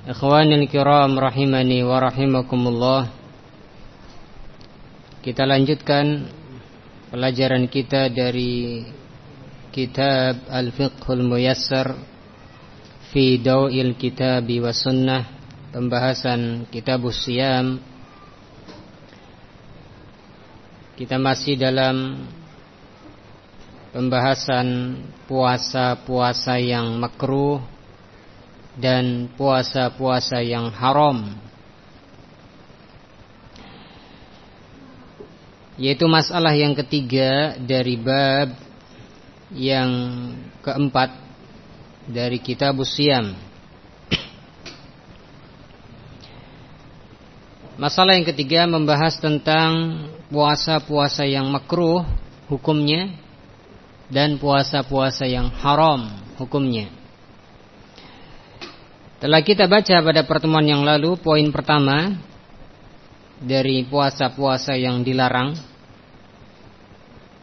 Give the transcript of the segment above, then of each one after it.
Ikhwanil kiram rahimani wa rahimakumullah. Kita lanjutkan pelajaran kita dari kitab Al-Fiqhul Muyassar Fi Daw'il Kitabi wa Sunnah Pembahasan Kitab Siyam. Kita masih dalam pembahasan puasa-puasa yang makruh dan puasa-puasa yang haram. Yaitu masalah yang ketiga dari bab yang keempat dari kitab Siam Masalah yang ketiga membahas tentang puasa-puasa yang makruh hukumnya dan puasa-puasa yang haram hukumnya telah kita baca pada pertemuan yang lalu poin pertama dari puasa-puasa yang dilarang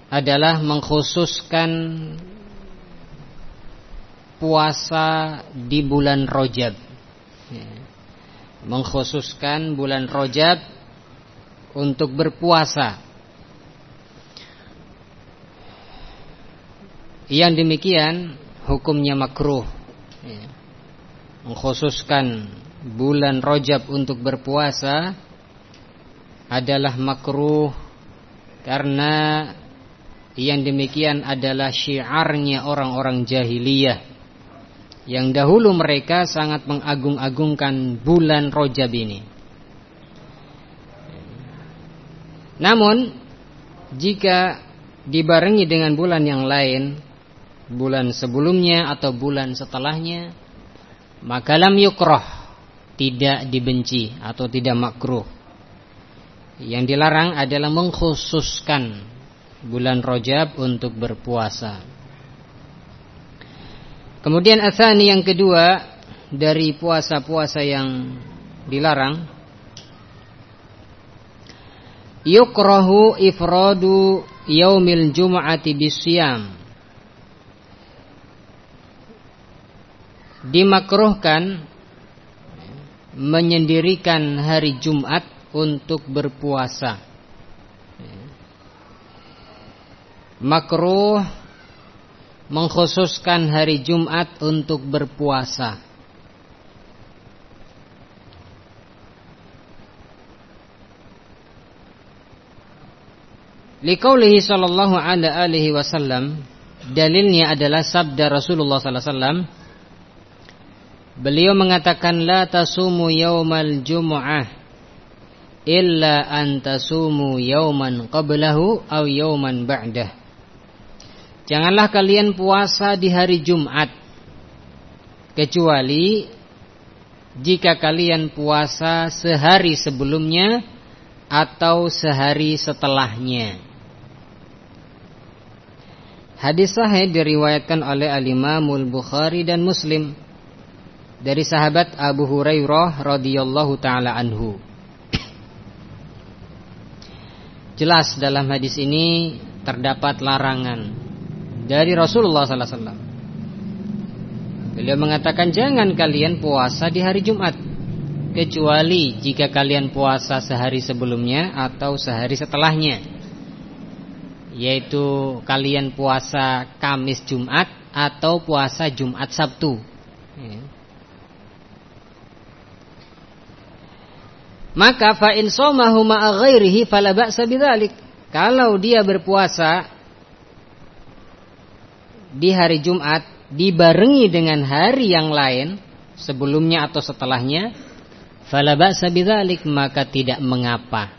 adalah mengkhususkan puasa di bulan Rojab. Ya. Mengkhususkan bulan Rojab untuk berpuasa. Yang demikian hukumnya makruh. Ya mengkhususkan bulan Rajab untuk berpuasa adalah makruh karena yang demikian adalah syiarnya orang-orang jahiliyah yang dahulu mereka sangat mengagung-agungkan bulan Rajab ini. Namun jika dibarengi dengan bulan yang lain, bulan sebelumnya atau bulan setelahnya, maka lam yukroh tidak dibenci atau tidak makruh. Yang dilarang adalah mengkhususkan bulan Rajab untuk berpuasa. Kemudian asani yang kedua dari puasa-puasa yang dilarang yukrahu ifradu yaumil jum'ati bisyam dimakruhkan menyendirikan hari Jumat untuk berpuasa. Makruh mengkhususkan hari Jumat untuk berpuasa. Liqaulihi sallallahu alaihi wasallam dalilnya adalah sabda Rasulullah sallallahu alaihi wasallam Beliau mengatakan la tasumu yaumal jumu'ah illa an tasumu yauman qablahu aw yauman ba'dah. Janganlah kalian puasa di hari Jumat kecuali jika kalian puasa sehari sebelumnya atau sehari setelahnya. Hadis sahih diriwayatkan oleh Al-Imam Bukhari dan Muslim dari sahabat Abu Hurairah radhiyallahu taala anhu. Jelas dalam hadis ini terdapat larangan dari Rasulullah sallallahu alaihi wasallam. Beliau mengatakan jangan kalian puasa di hari Jumat kecuali jika kalian puasa sehari sebelumnya atau sehari setelahnya. Yaitu kalian puasa Kamis Jumat atau puasa Jumat Sabtu. Ya. Maka fa in somahu ma'a ghairihi fala ba'sa bidzalik. Kalau dia berpuasa di hari Jumat dibarengi dengan hari yang lain sebelumnya atau setelahnya, fala ba'sa bidzalik maka tidak mengapa.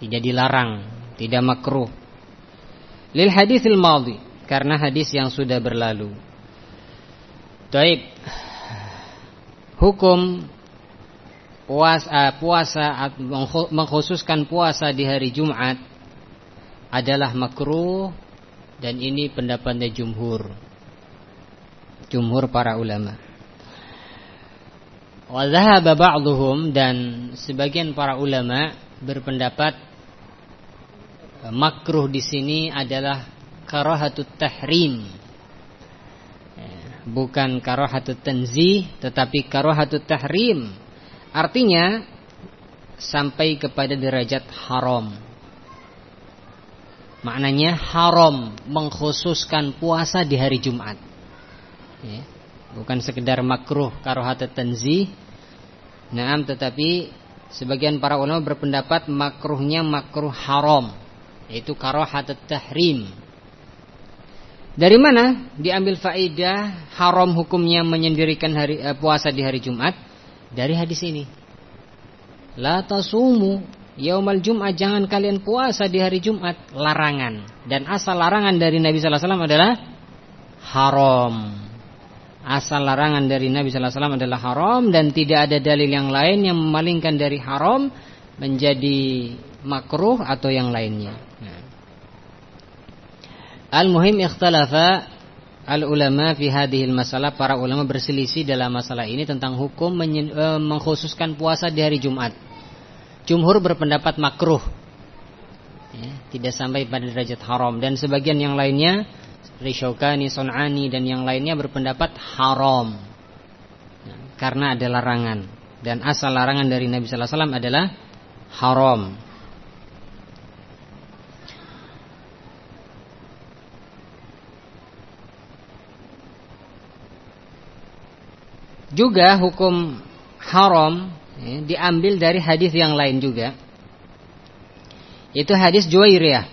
Tidak dilarang, tidak makruh. Lil haditsil madhi karena hadis yang sudah berlalu. Taib. Hukum puasa puasa mengkhususkan puasa di hari Jumat adalah makruh dan ini pendapatnya jumhur. Jumhur para ulama. Wa dhahaba ba'dhum dan sebagian para ulama berpendapat makruh di sini adalah karahatut tahrim. Bukan karahatut tanzih tetapi karahatut tahrim. Artinya sampai kepada derajat haram. Maknanya haram mengkhususkan puasa di hari Jumat. Ya bukan sekedar makruh karohat tanzih. Naam tetapi sebagian para ulama berpendapat makruhnya makruh haram yaitu karohat tahrim. Dari mana diambil faedah haram hukumnya menyendirikan hari eh, puasa di hari Jumat? Dari hadis ini. La tasumu yaumal Jumat jangan kalian puasa di hari Jumat, larangan. Dan asal larangan dari Nabi sallallahu alaihi wasallam adalah haram asal larangan dari Nabi sallallahu alaihi wasallam adalah haram dan tidak ada dalil yang lain yang memalingkan dari haram menjadi makruh atau yang lainnya. Nah. Al-muhim ikhtalafa al-ulama fi hadhihi masalah para ulama berselisih dalam masalah ini tentang hukum e, mengkhususkan puasa di hari Jumat. Jumhur berpendapat makruh. Ya, tidak sampai pada derajat haram dan sebagian yang lainnya Rishaukani, Son'ani dan yang lainnya berpendapat haram karena ada larangan dan asal larangan dari Nabi Sallallahu Alaihi Wasallam adalah haram. Juga hukum haram ya, diambil dari hadis yang lain juga. Itu hadis Juwairiyah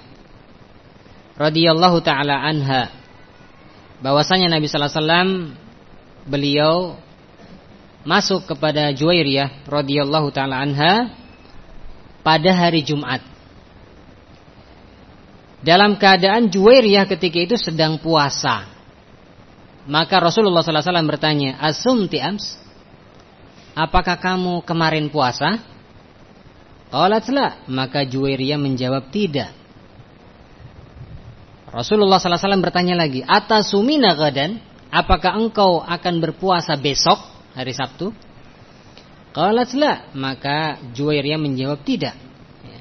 radhiyallahu taala anha bahwasanya Nabi sallallahu alaihi wasallam beliau masuk kepada Juwairiyah radhiyallahu taala anha pada hari Jumat. Dalam keadaan Juwairiyah ketika itu sedang puasa. Maka Rasulullah wasallam bertanya, "Asumti ams?" Apakah kamu kemarin puasa? Qalat la, maka Juwairiyah menjawab tidak. Rasulullah SAW bertanya lagi, Atasumina gadan, apakah engkau akan berpuasa besok hari Sabtu? Qalat la, maka Juwairiyah menjawab tidak. Ya.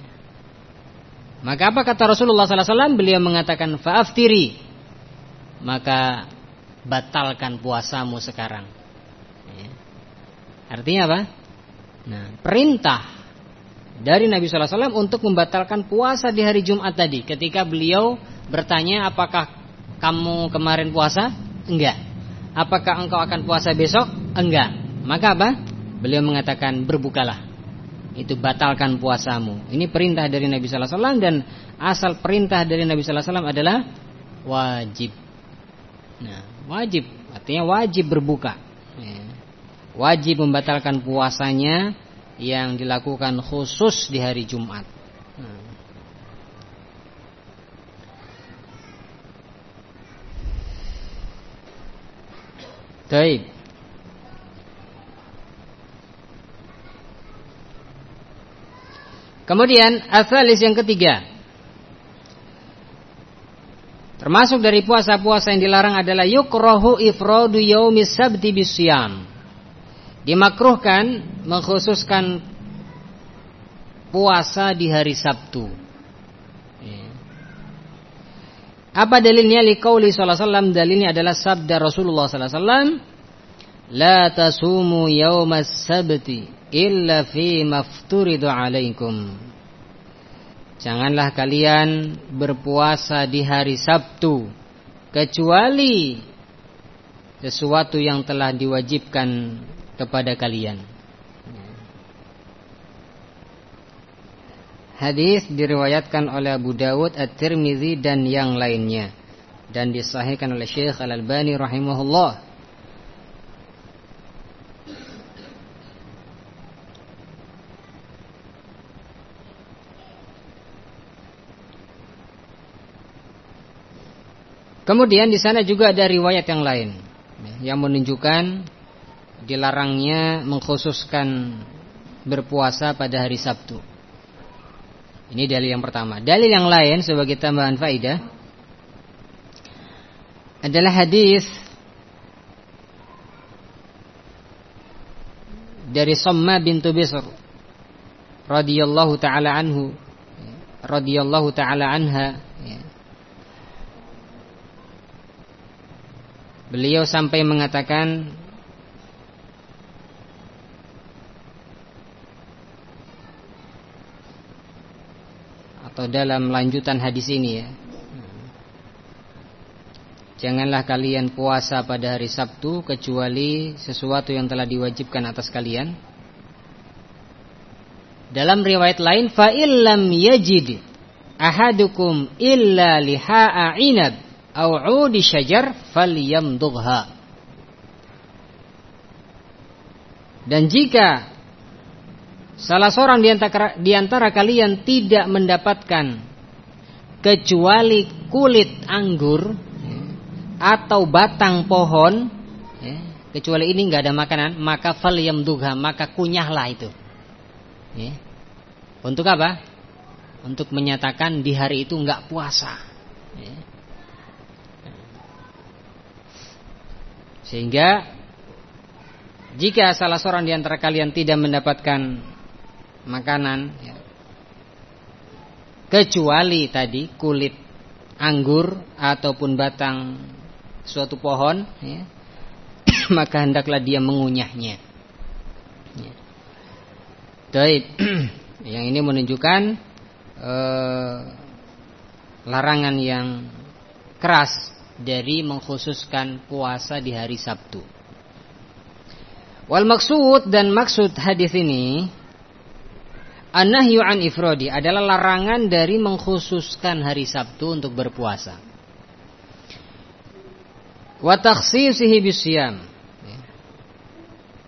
Maka apa kata Rasulullah SAW? Beliau mengatakan faaftiri, maka batalkan puasamu sekarang. Ya. Artinya apa? Nah, perintah dari Nabi SAW untuk membatalkan puasa di hari Jumat tadi, ketika beliau bertanya apakah kamu kemarin puasa? Enggak. Apakah engkau akan puasa besok? Enggak. Maka apa? Beliau mengatakan berbukalah. Itu batalkan puasamu. Ini perintah dari Nabi sallallahu alaihi wasallam dan asal perintah dari Nabi sallallahu alaihi wasallam adalah wajib. Nah, wajib artinya wajib berbuka. Ya. Wajib membatalkan puasanya yang dilakukan khusus di hari Jumat. Baik. Kemudian asalis yang ketiga. Termasuk dari puasa-puasa yang dilarang adalah yukrohu ifradu yaumis sabti bisyam. Dimakruhkan mengkhususkan puasa di hari Sabtu. Apa dalilnya liqauli sallallahu alaihi wasallam? Dalilnya adalah sabda Rasulullah sallallahu alaihi wasallam, "La tasumu yaumas sabti illa fi mafturidu alaikum." Janganlah kalian berpuasa di hari Sabtu kecuali sesuatu yang telah diwajibkan kepada kalian. Hadis diriwayatkan oleh Abu Dawud, At-Tirmizi dan yang lainnya dan disahihkan oleh Syekh Al-Albani rahimahullah. Kemudian di sana juga ada riwayat yang lain yang menunjukkan dilarangnya mengkhususkan berpuasa pada hari Sabtu. Ini dalil yang pertama. Dalil yang lain sebagai tambahan faidah adalah hadis dari Somma bintu Bisr radhiyallahu taala anhu radhiyallahu taala anha ya. Beliau sampai mengatakan atau dalam lanjutan hadis ini ya. Janganlah kalian puasa pada hari Sabtu kecuali sesuatu yang telah diwajibkan atas kalian. Dalam riwayat lain fa illam yajid ahadukum illa liha'a inab au 'udi syajar falyamdugha. Dan jika salah seorang di antara, di antara kalian tidak mendapatkan kecuali kulit anggur atau batang pohon ya, kecuali ini nggak ada makanan maka fal yamdugha maka kunyahlah itu ya. untuk apa untuk menyatakan di hari itu nggak puasa sehingga jika salah seorang di antara kalian tidak mendapatkan makanan ya, kecuali tadi kulit anggur ataupun batang suatu pohon ya, maka hendaklah dia mengunyahnya. Ya. yang ini menunjukkan eh, larangan yang keras dari mengkhususkan puasa di hari Sabtu. Wal maksud dan maksud hadis ini An-nahyu an ifrodi adalah larangan dari mengkhususkan hari Sabtu untuk berpuasa wa takhsisihi bisyam ya.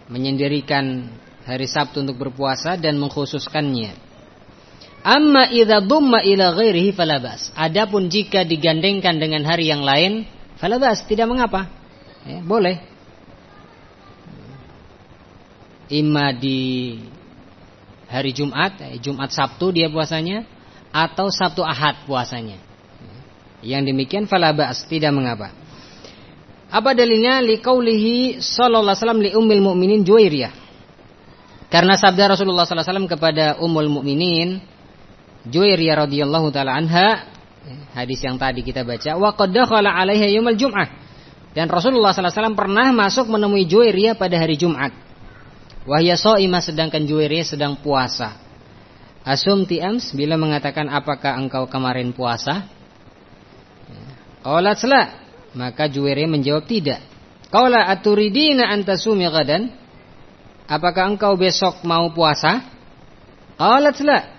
menyendirikan hari Sabtu untuk berpuasa dan mengkhususkannya amma idza dhumma ila ghairihi falabas adapun jika digandengkan dengan hari yang lain falabas tidak mengapa. Ya, boleh. Imma di hari Jumat eh, Jumat Sabtu dia puasanya atau Sabtu Ahad puasanya. Yang demikian falabas tidak mengapa. Apa dalilnya? Liqaulihi sallallahu alaihi wasallam li ummil mukminin Juwairiyah. Karena sabda Rasulullah sallallahu alaihi wasallam kepada ummul mukminin Juwairiyah radhiyallahu taala anha hadis yang tadi kita baca wa qad dakhala 'alaiha yaumil jum'ah. Dan Rasulullah sallallahu alaihi wasallam pernah masuk menemui Juwairiyah pada hari Jumat. Wahya shaimah sedangkan Juwairiyah sedang puasa. Asum tiams bila mengatakan apakah engkau kemarin puasa? Qalat la maka Juwairiyah menjawab tidak. Qala aturidina antasumi gadan? Apakah engkau besok mau puasa? Qalat la.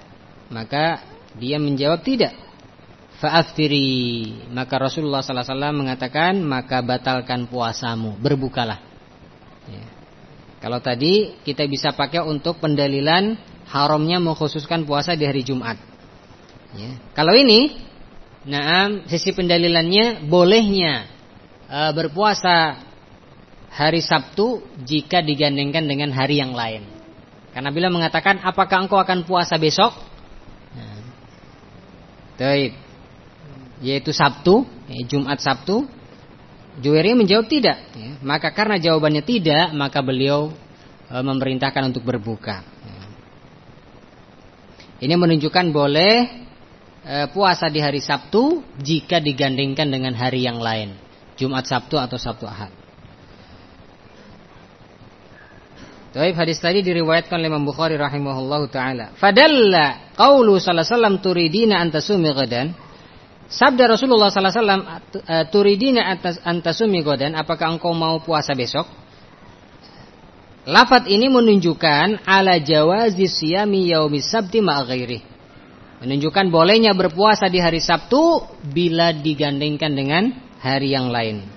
Maka dia menjawab tidak. Fa'aftiri. Maka Rasulullah sallallahu alaihi wasallam mengatakan, maka batalkan puasamu, berbukalah. Ya. Kalau tadi kita bisa pakai untuk pendalilan haramnya mengkhususkan puasa di hari Jumat. Ya. Kalau ini Nah, sisi pendalilannya bolehnya e, berpuasa hari Sabtu jika digandengkan dengan hari yang lain. Karena bila mengatakan apakah engkau akan puasa besok? Nah, yaitu Sabtu, ya, Jumat Sabtu. Juweri menjawab tidak. Ya. Maka karena jawabannya tidak, maka beliau e, memerintahkan untuk berbuka. Ya. Ini menunjukkan boleh e, puasa di hari Sabtu jika digandingkan dengan hari yang lain, Jumat Sabtu atau Sabtu Ahad. Taib hadis tadi diriwayatkan oleh Imam Bukhari rahimahullahu taala. Fadalla qaulu sallallahu turidina antasumi ghadan. Sabda Rasulullah sallallahu alaihi eh, turidina antasumi ghadan, apakah engkau mau puasa besok? Lafat ini menunjukkan ala jawazi siyami yaumis sabti ma Menunjukkan bolehnya berpuasa di hari Sabtu bila digandengkan dengan hari yang lain.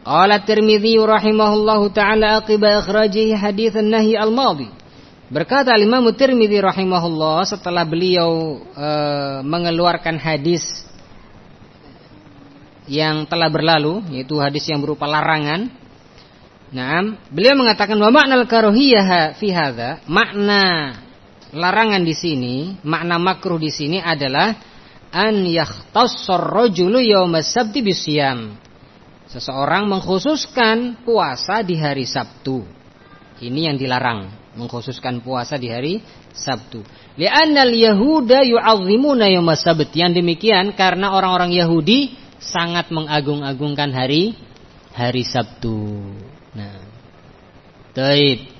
Qala Tirmidzi rahimahullahu taala aqiba ikhrajihi hadits an-nahi al-madhi. Berkata Imam Tirmidzi rahimahullah setelah beliau e, mengeluarkan hadis yang telah berlalu yaitu hadis yang berupa larangan Naam, beliau mengatakan wa makna al-karuhiyah fi hadza, makna larangan di sini, makna makruh di sini adalah an yakhtassar rajulu yaumas sabti bisyam. Seseorang mengkhususkan puasa di hari Sabtu. Ini yang dilarang, mengkhususkan puasa di hari Sabtu. Li'annal yahuda yu'azzimuna yaumas sabt. Yang demikian karena orang-orang Yahudi sangat mengagung-agungkan hari hari Sabtu. Nah. Taib.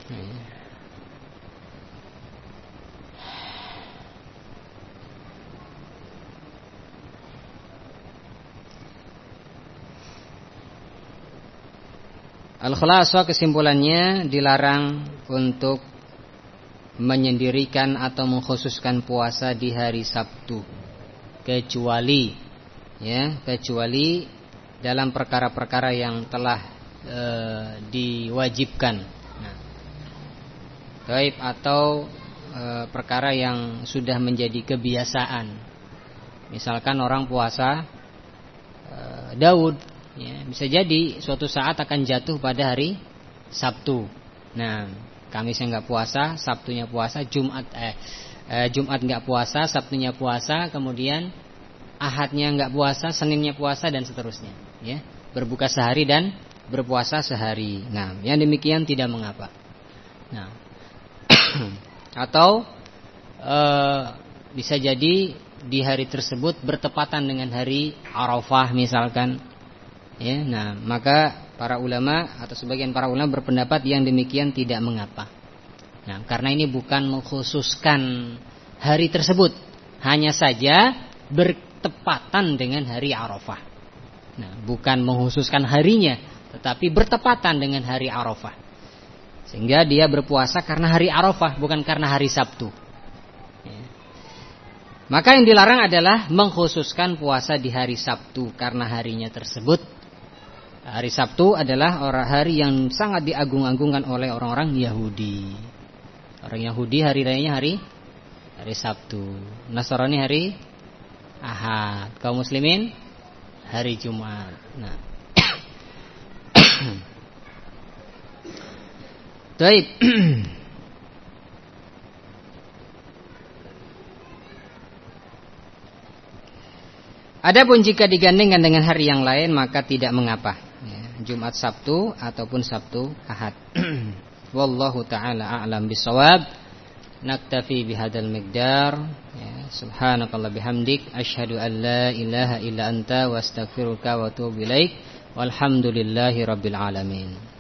Al-Khulasah kesimpulannya dilarang untuk menyendirikan atau mengkhususkan puasa di hari Sabtu. Kecuali ya kecuali dalam perkara-perkara yang telah e, diwajibkan. Nah, atau e, perkara yang sudah menjadi kebiasaan. Misalkan orang puasa e, Daud ya, bisa jadi suatu saat akan jatuh pada hari Sabtu. Nah, Kamisnya nggak puasa, Sabtunya puasa, Jumat eh, eh Jumat nggak puasa, Sabtunya puasa, kemudian Ahadnya nggak puasa, Seninnya puasa dan seterusnya. Ya, berbuka sehari dan berpuasa sehari. Nah, yang demikian tidak mengapa. Nah, atau eh, bisa jadi di hari tersebut bertepatan dengan hari Arafah misalkan Ya, nah, maka para ulama atau sebagian para ulama berpendapat yang demikian tidak mengapa. Nah, karena ini bukan mengkhususkan hari tersebut, hanya saja bertepatan dengan hari Arafah. Nah, bukan mengkhususkan harinya, tetapi bertepatan dengan hari Arafah. Sehingga dia berpuasa karena hari Arafah, bukan karena hari Sabtu. Ya. Maka yang dilarang adalah mengkhususkan puasa di hari Sabtu karena harinya tersebut Hari Sabtu adalah orang hari yang sangat diagung-agungkan oleh orang-orang Yahudi. Orang Yahudi hari rayanya hari hari Sabtu. Nasrani hari Ahad. Kaum muslimin hari Jumat. Nah. Baik. Adapun jika digandengkan dengan hari yang lain maka tidak mengapa. Jumat Sabtu ataupun Sabtu Ahad. Wallahu taala a'lam bisawab. Naktafi bihadzal miqdar. Ya, subhanakallah bihamdik asyhadu an la ilaha illa anta wa astaghfiruka wa atubu ilaik. Walhamdulillahi rabbil alamin.